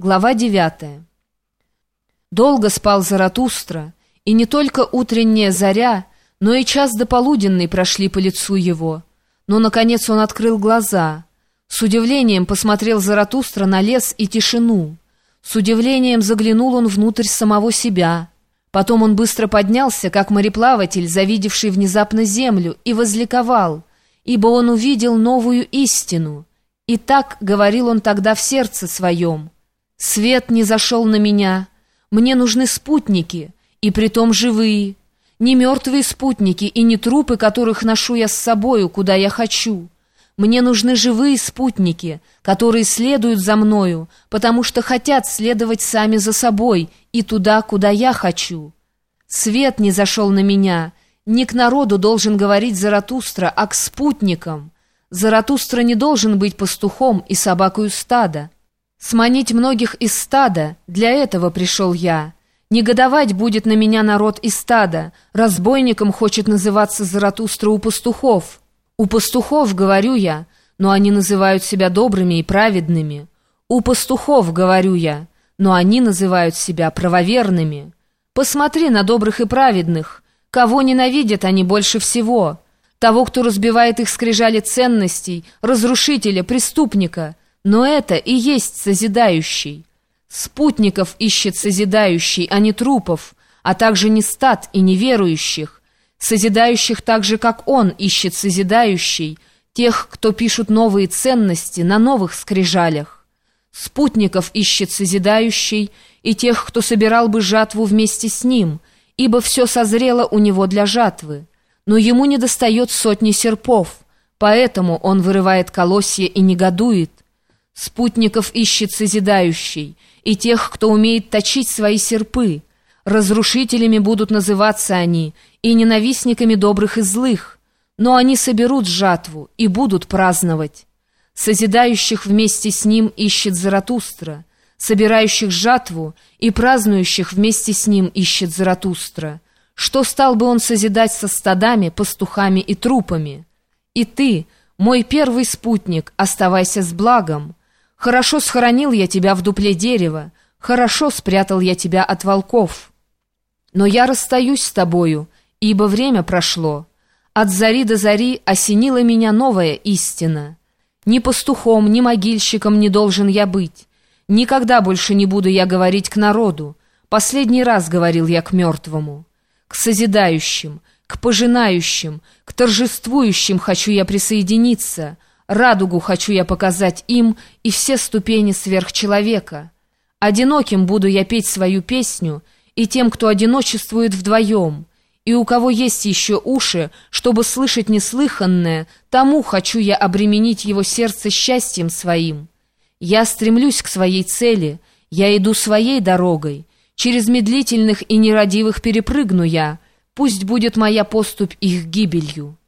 Глава 9. Долго спал Заратустра, и не только утренняя заря, но и час дополуденный прошли по лицу его. Но, наконец, он открыл глаза. С удивлением посмотрел Заратустра на лес и тишину. С удивлением заглянул он внутрь самого себя. Потом он быстро поднялся, как мореплаватель, завидевший внезапно землю, и возликовал, ибо он увидел новую истину. И так говорил он тогда в сердце своем — Свет не зашел на меня. Мне нужны спутники, и притом живые. Не мертвые спутники и не трупы, которых ношу я с собою, куда я хочу. Мне нужны живые спутники, которые следуют за мною, потому что хотят следовать сами за собой и туда, куда я хочу. Свет не зашел на меня. Не к народу должен говорить Заратустра, а к спутникам. Заратустра не должен быть пастухом и собакою стада. Сманить многих из стада, для этого пришел я. Негодовать будет на меня народ из стада, разбойником хочет называться Заратустра у пастухов. У пастухов, говорю я, но они называют себя добрыми и праведными. У пастухов, говорю я, но они называют себя правоверными. Посмотри на добрых и праведных, кого ненавидят они больше всего. Того, кто разбивает их скрижали ценностей, разрушителя, преступника — но это и есть созидающий. Спутников ищет созидающий, а не трупов, а также не стад и неверующих. Созидающих так же, как он ищет созидающий, тех, кто пишут новые ценности на новых скрижалях. Спутников ищет созидающий и тех, кто собирал бы жатву вместе с ним, ибо все созрело у него для жатвы. Но ему не достает сотни серпов, поэтому он вырывает колосья и негодует, Спутников ищет созидающий, и тех, кто умеет точить свои серпы. Разрушителями будут называться они, и ненавистниками добрых и злых. Но они соберут жатву и будут праздновать. Созидающих вместе с ним ищет Заратустра, собирающих жатву и празднующих вместе с ним ищет Заратустра. Что стал бы он созидать со стадами, пастухами и трупами? И ты, мой первый спутник, оставайся с благом. Хорошо схоронил я тебя в дупле дерева, хорошо спрятал я тебя от волков. Но я расстаюсь с тобою, ибо время прошло. От зари до зари осенила меня новая истина. Ни пастухом, ни могильщиком не должен я быть. Никогда больше не буду я говорить к народу. Последний раз говорил я к мертвому. К созидающим, к пожинающим, к торжествующим хочу я присоединиться — Радугу хочу я показать им и все ступени сверхчеловека. Одиноким буду я петь свою песню и тем, кто одиночествует вдвоем, и у кого есть еще уши, чтобы слышать неслыханное, тому хочу я обременить его сердце счастьем своим. Я стремлюсь к своей цели, я иду своей дорогой, через медлительных и нерадивых перепрыгну я, пусть будет моя поступь их гибелью».